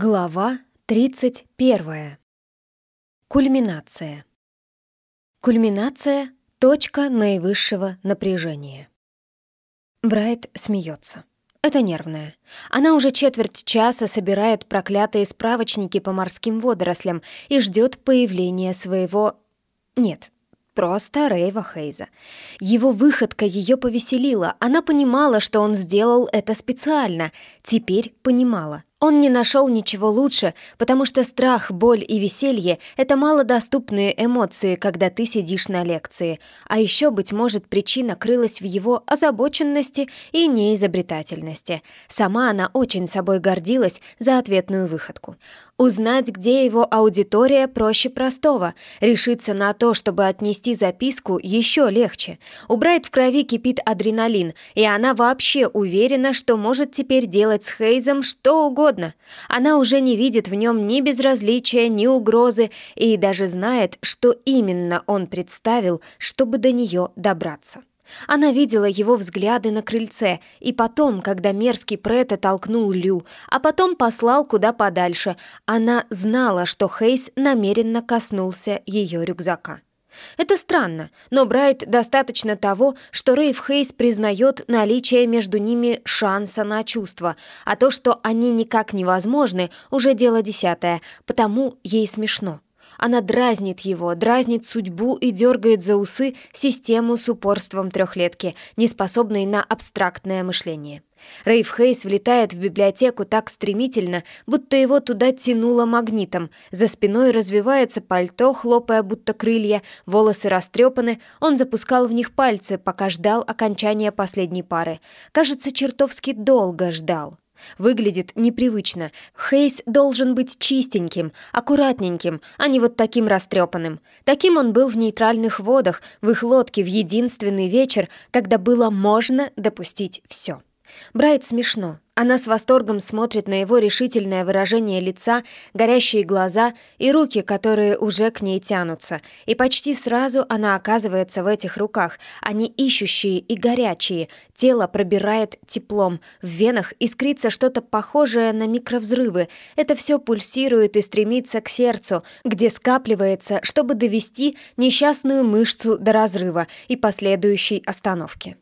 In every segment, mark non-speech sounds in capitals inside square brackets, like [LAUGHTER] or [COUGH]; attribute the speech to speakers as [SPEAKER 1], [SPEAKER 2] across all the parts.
[SPEAKER 1] Глава 31. Кульминация. Кульминация — точка наивысшего напряжения. Брайт смеется. Это нервное. Она уже четверть часа собирает проклятые справочники по морским водорослям и ждет появления своего... Нет, просто Рейва Хейза. Его выходка ее повеселила. Она понимала, что он сделал это специально. Теперь понимала. Он не нашел ничего лучше, потому что страх, боль и веселье — это малодоступные эмоции, когда ты сидишь на лекции. А еще, быть может, причина крылась в его озабоченности и неизобретательности. Сама она очень собой гордилась за ответную выходку. Узнать, где его аудитория, проще простого. Решиться на то, чтобы отнести записку, еще легче. У Брайт в крови кипит адреналин, и она вообще уверена, что может теперь делать с Хейзом что угодно. Она уже не видит в нем ни безразличия, ни угрозы, и даже знает, что именно он представил, чтобы до нее добраться. Она видела его взгляды на крыльце, и потом, когда мерзкий Прета толкнул Лю, а потом послал куда подальше, она знала, что Хейс намеренно коснулся ее рюкзака. Это странно, но Брайт достаточно того, что Рейв Хейс признает наличие между ними шанса на чувство, а то, что они никак невозможны, уже дело десятое, потому ей смешно. Она дразнит его, дразнит судьбу и дергает за усы систему с упорством трехлетки, неспособной на абстрактное мышление. Рейв Хейс влетает в библиотеку так стремительно, будто его туда тянуло магнитом. За спиной развивается пальто, хлопая будто крылья, волосы растрепаны. Он запускал в них пальцы, пока ждал окончания последней пары. Кажется, чертовски долго ждал. Выглядит непривычно. Хейс должен быть чистеньким, аккуратненьким, а не вот таким растрепанным. Таким он был в нейтральных водах, в их лодке в единственный вечер, когда было можно допустить все. Брайт смешно. Она с восторгом смотрит на его решительное выражение лица, горящие глаза и руки, которые уже к ней тянутся. И почти сразу она оказывается в этих руках. Они ищущие и горячие. Тело пробирает теплом. В венах искрится что-то похожее на микровзрывы. Это все пульсирует и стремится к сердцу, где скапливается, чтобы довести несчастную мышцу до разрыва и последующей остановки.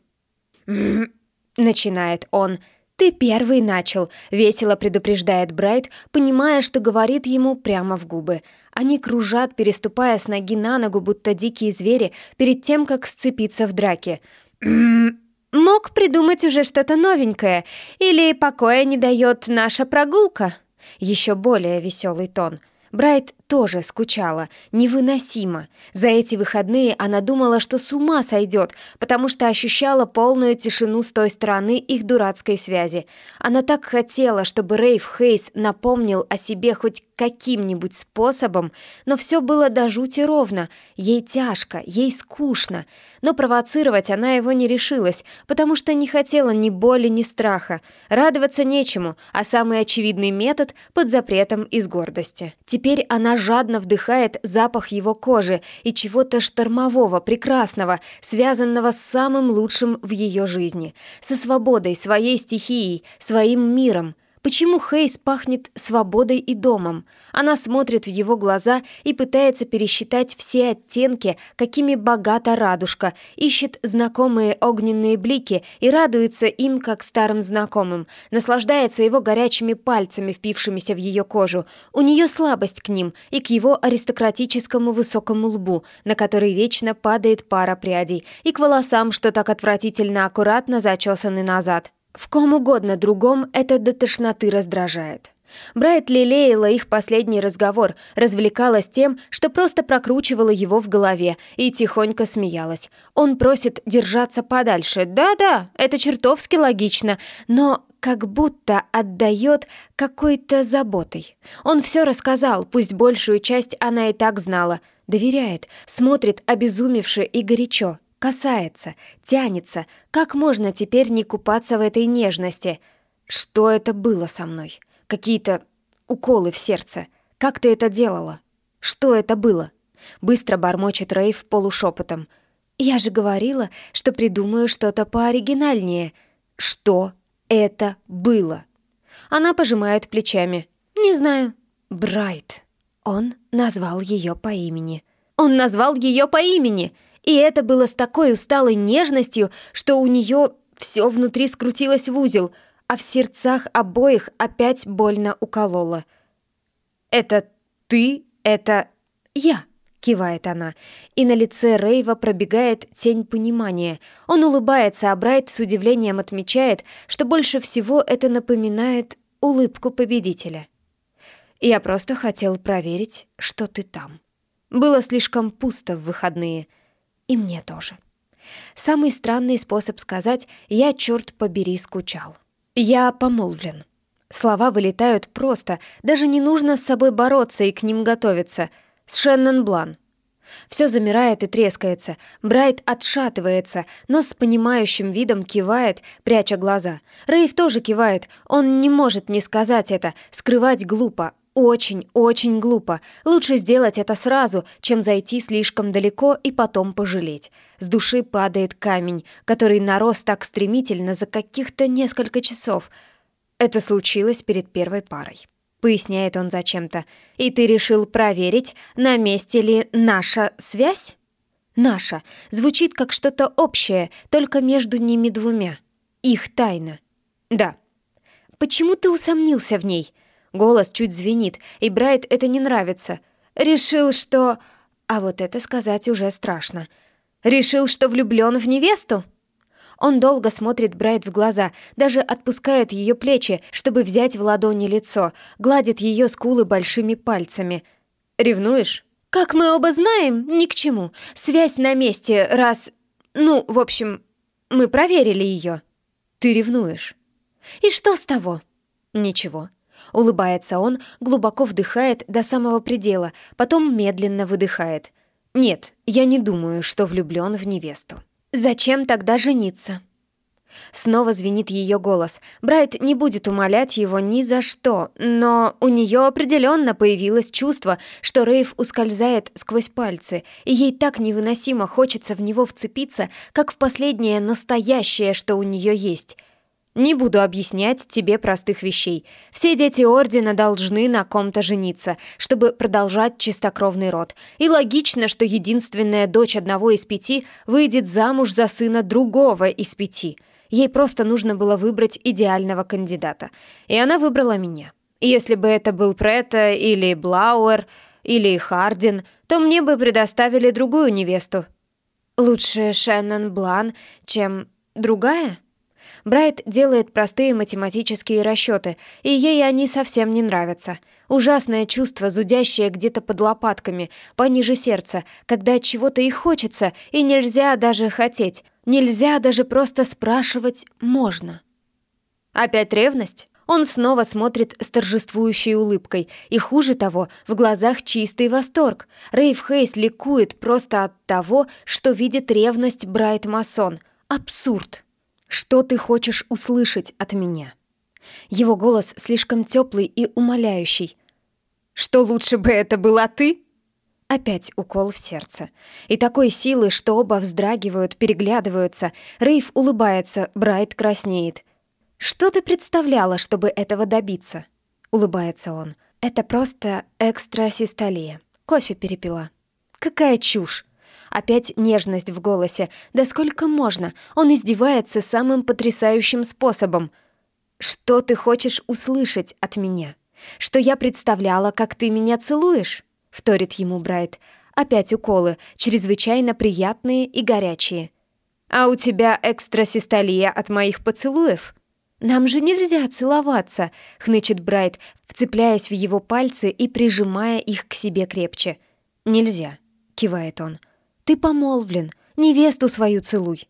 [SPEAKER 1] [CLEARS THROAT] Начинает он. «Ты первый начал», — весело предупреждает Брайт, понимая, что говорит ему прямо в губы. Они кружат, переступая с ноги на ногу, будто дикие звери, перед тем, как сцепиться в драке. «Мог придумать уже что-то новенькое, или покоя не дает наша прогулка?» Еще более веселый тон — Брайт тоже скучала, невыносимо. За эти выходные она думала, что с ума сойдет, потому что ощущала полную тишину с той стороны их дурацкой связи. Она так хотела, чтобы Рейв Хейс напомнил о себе хоть каким-нибудь способом, но все было до жути ровно. Ей тяжко, ей скучно. Но провоцировать она его не решилась, потому что не хотела ни боли, ни страха. Радоваться нечему, а самый очевидный метод — под запретом из гордости. Теперь она жадно вдыхает запах его кожи и чего-то штормового, прекрасного, связанного с самым лучшим в ее жизни. Со свободой, своей стихией, своим миром — Почему Хейс пахнет свободой и домом? Она смотрит в его глаза и пытается пересчитать все оттенки, какими богата радужка, ищет знакомые огненные блики и радуется им, как старым знакомым, наслаждается его горячими пальцами, впившимися в ее кожу. У нее слабость к ним и к его аристократическому высокому лбу, на который вечно падает пара прядей, и к волосам, что так отвратительно аккуратно зачесаны назад. В ком угодно другом это до тошноты раздражает. Брайт лелеяла их последний разговор, развлекалась тем, что просто прокручивала его в голове и тихонько смеялась. Он просит держаться подальше. Да-да, это чертовски логично, но как будто отдает какой-то заботой. Он все рассказал, пусть большую часть она и так знала. Доверяет, смотрит обезумевше и горячо, Касается, тянется. Как можно теперь не купаться в этой нежности? Что это было со мной? Какие-то уколы в сердце. Как ты это делала? Что это было? Быстро бормочет Рейв полушепотом. Я же говорила, что придумаю что-то пооригинальнее. Что это было? Она пожимает плечами. Не знаю. Брайт. Он назвал ее по имени. Он назвал ее по имени! И это было с такой усталой нежностью, что у нее все внутри скрутилось в узел, а в сердцах обоих опять больно укололо. «Это ты? Это я?» — кивает она, и на лице Рейва пробегает тень понимания. Он улыбается, а Брайт с удивлением отмечает, что больше всего это напоминает улыбку победителя. «Я просто хотел проверить, что ты там». Было слишком пусто в выходные — и мне тоже. Самый странный способ сказать «я, черт побери, скучал». «Я помолвлен». Слова вылетают просто, даже не нужно с собой бороться и к ним готовиться. С Шеннон Блан. Все замирает и трескается. Брайт отшатывается, но с понимающим видом кивает, пряча глаза. Рейв тоже кивает. Он не может не сказать это. Скрывать глупо. Очень-очень глупо. Лучше сделать это сразу, чем зайти слишком далеко и потом пожалеть. С души падает камень, который нарос так стремительно за каких-то несколько часов. Это случилось перед первой парой. Поясняет он зачем-то. «И ты решил проверить, на месте ли наша связь?» «Наша» звучит как что-то общее, только между ними двумя. Их тайна. «Да». «Почему ты усомнился в ней?» Голос чуть звенит, и Брайт это не нравится. Решил, что... А вот это сказать уже страшно. Решил, что влюблён в невесту? Он долго смотрит Брайт в глаза, даже отпускает ее плечи, чтобы взять в ладони лицо, гладит ее скулы большими пальцами. «Ревнуешь?» «Как мы оба знаем, ни к чему. Связь на месте, раз... Ну, в общем, мы проверили ее. Ты ревнуешь. И что с того?» «Ничего. Улыбается он, глубоко вдыхает до самого предела, потом медленно выдыхает. «Нет, я не думаю, что влюблён в невесту». «Зачем тогда жениться?» Снова звенит ее голос. Брайт не будет умолять его ни за что, но у нее определенно появилось чувство, что Рейв ускользает сквозь пальцы, и ей так невыносимо хочется в него вцепиться, как в последнее настоящее, что у нее есть. Не буду объяснять тебе простых вещей. Все дети Ордена должны на ком-то жениться, чтобы продолжать чистокровный род. И логично, что единственная дочь одного из пяти выйдет замуж за сына другого из пяти. Ей просто нужно было выбрать идеального кандидата. И она выбрала меня. Если бы это был Претта или Блауэр или Хардин, то мне бы предоставили другую невесту. Лучше Шеннон Блан, чем другая? Брайт делает простые математические расчеты, и ей они совсем не нравятся. Ужасное чувство, зудящее где-то под лопатками, пониже сердца, когда от чего-то и хочется, и нельзя даже хотеть. Нельзя даже просто спрашивать «можно». Опять ревность? Он снова смотрит с торжествующей улыбкой, и хуже того, в глазах чистый восторг. Рейв Хейс ликует просто от того, что видит ревность Брайт Масон. Абсурд. Что ты хочешь услышать от меня?» Его голос слишком теплый и умоляющий. «Что лучше бы это была ты?» Опять укол в сердце. И такой силы, что оба вздрагивают, переглядываются. Рейв улыбается, Брайт краснеет. «Что ты представляла, чтобы этого добиться?» Улыбается он. «Это просто экстрасистолия. Кофе перепила». «Какая чушь! Опять нежность в голосе. Да сколько можно? Он издевается самым потрясающим способом. «Что ты хочешь услышать от меня? Что я представляла, как ты меня целуешь?» — вторит ему Брайт. Опять уколы, чрезвычайно приятные и горячие. «А у тебя экстрасистолия от моих поцелуев?» «Нам же нельзя целоваться», — хнычет Брайт, вцепляясь в его пальцы и прижимая их к себе крепче. «Нельзя», — кивает он. «Ты помолвлен, невесту свою целуй».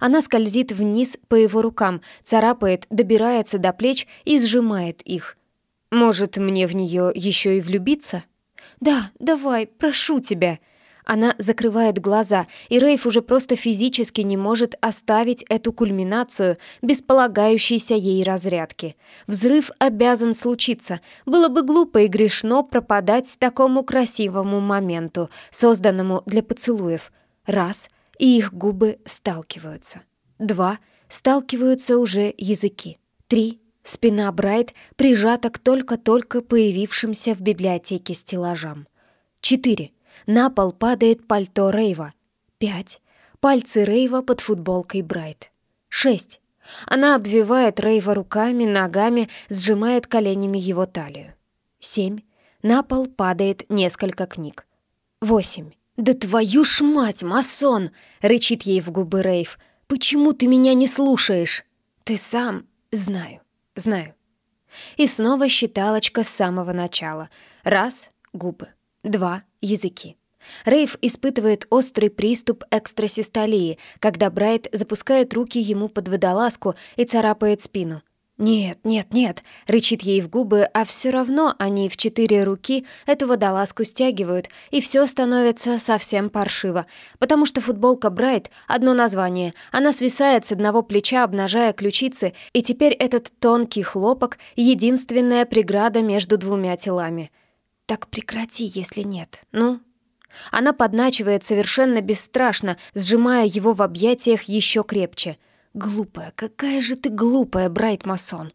[SPEAKER 1] Она скользит вниз по его рукам, царапает, добирается до плеч и сжимает их. «Может, мне в нее еще и влюбиться?» «Да, давай, прошу тебя», она закрывает глаза, и Рейф уже просто физически не может оставить эту кульминацию без полагающейся ей разрядки. Взрыв обязан случиться. Было бы глупо и грешно пропадать такому красивому моменту, созданному для поцелуев. Раз — и их губы сталкиваются. Два — сталкиваются уже языки. Три — Спина Брайт прижата к только-только появившимся в библиотеке стеллажам. Четыре. На пол падает пальто Рейва. Пять. Пальцы Рейва под футболкой Брайт. Шесть. Она обвивает Рейва руками, ногами, сжимает коленями его талию. Семь. На пол падает несколько книг. Восемь. «Да твою ж мать, масон!» — рычит ей в губы Рейв. «Почему ты меня не слушаешь?» «Ты сам...» «Знаю, знаю». И снова считалочка с самого начала. Раз — губы. Два — языки. Рейв испытывает острый приступ экстрасистолии, когда Брайт запускает руки ему под водолазку и царапает спину. «Нет, нет, нет», — рычит ей в губы, а все равно они в четыре руки эту водолазку стягивают, и все становится совсем паршиво, потому что футболка Брайт — одно название, она свисает с одного плеча, обнажая ключицы, и теперь этот тонкий хлопок — единственная преграда между двумя телами. «Так прекрати, если нет, ну?» Она подначивает совершенно бесстрашно, сжимая его в объятиях еще крепче — Глупая, какая же ты глупая, Брайт Масон.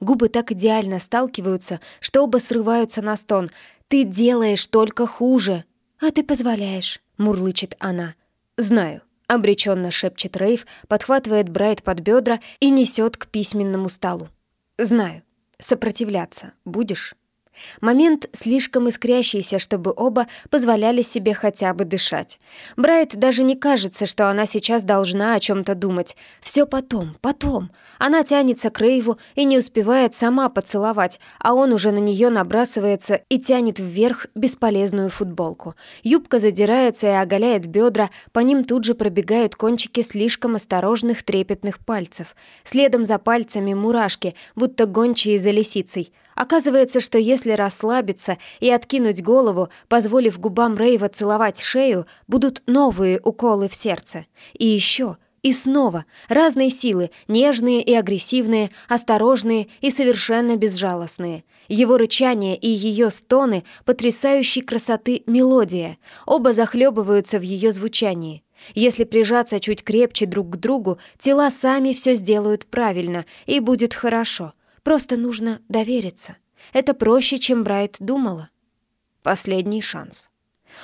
[SPEAKER 1] Губы так идеально сталкиваются, что оба срываются на стон. Ты делаешь только хуже. А ты позволяешь, мурлычет она. Знаю. Обреченно шепчет Рейв, подхватывает Брайт под бедра и несет к письменному столу. «Знаю. Сопротивляться будешь?» Момент слишком искрящийся, чтобы оба позволяли себе хотя бы дышать. Брайт даже не кажется, что она сейчас должна о чем то думать. Все потом, потом. Она тянется к Рейву и не успевает сама поцеловать, а он уже на нее набрасывается и тянет вверх бесполезную футболку. Юбка задирается и оголяет бедра, по ним тут же пробегают кончики слишком осторожных трепетных пальцев. Следом за пальцами мурашки, будто гончие за лисицей. Оказывается, что если расслабиться и откинуть голову, позволив губам Рейва целовать шею, будут новые уколы в сердце. И еще, и снова, разные силы, нежные и агрессивные, осторожные и совершенно безжалостные. Его рычание и ее стоны потрясающей красоты мелодия. Оба захлебываются в ее звучании. Если прижаться чуть крепче друг к другу, тела сами все сделают правильно, и будет хорошо. Просто нужно довериться. Это проще, чем Брайт думала. Последний шанс.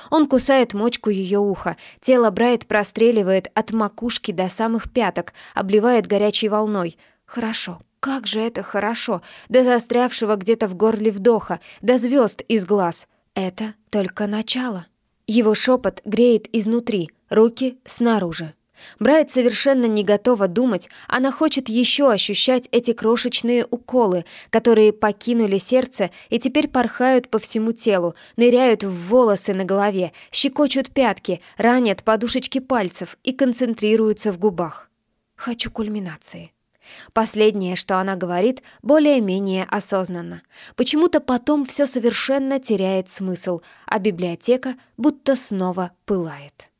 [SPEAKER 1] Он кусает мочку ее уха. Тело Брайт простреливает от макушки до самых пяток, обливает горячей волной. Хорошо. Как же это хорошо. До застрявшего где-то в горле вдоха, до звезд из глаз. Это только начало. Его шепот греет изнутри, руки снаружи. Брайт совершенно не готова думать, она хочет еще ощущать эти крошечные уколы, которые покинули сердце и теперь порхают по всему телу, ныряют в волосы на голове, щекочут пятки, ранят подушечки пальцев и концентрируются в губах. «Хочу кульминации». Последнее, что она говорит, более-менее осознанно. Почему-то потом все совершенно теряет смысл, а библиотека будто снова пылает.